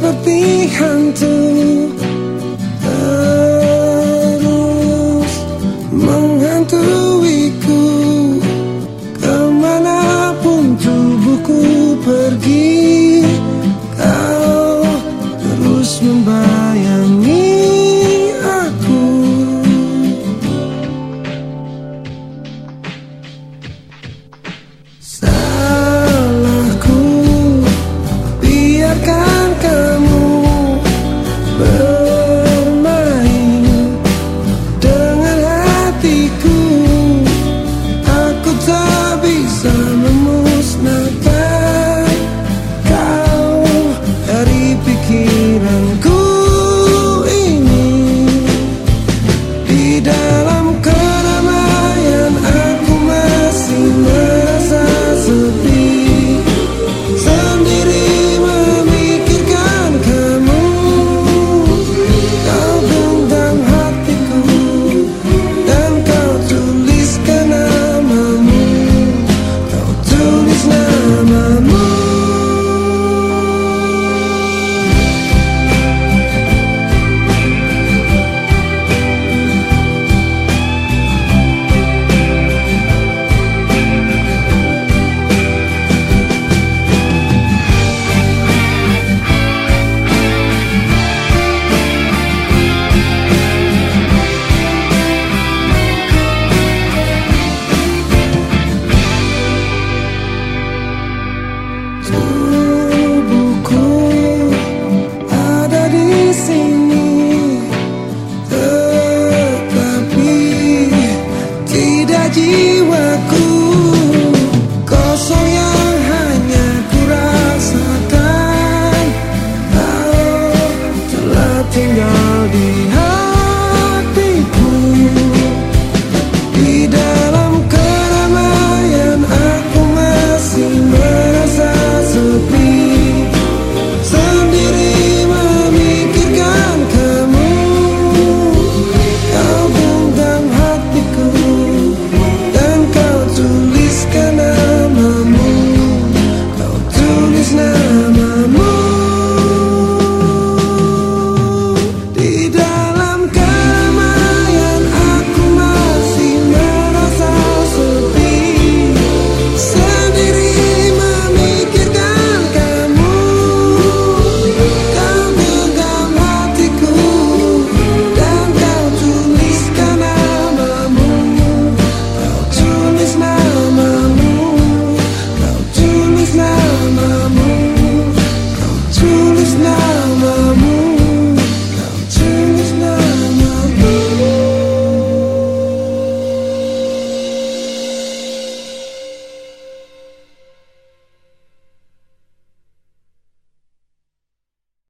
seperti hantu terus menghantuiku.